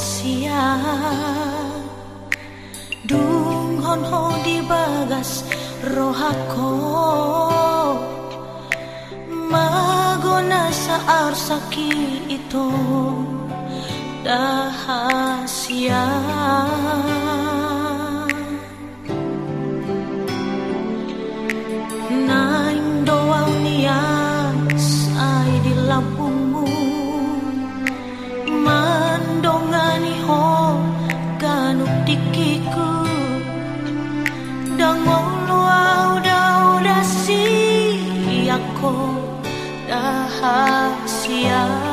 sia Dung hon ho di bagas rohako. Magona sa arsaki ito dahasia 他需要。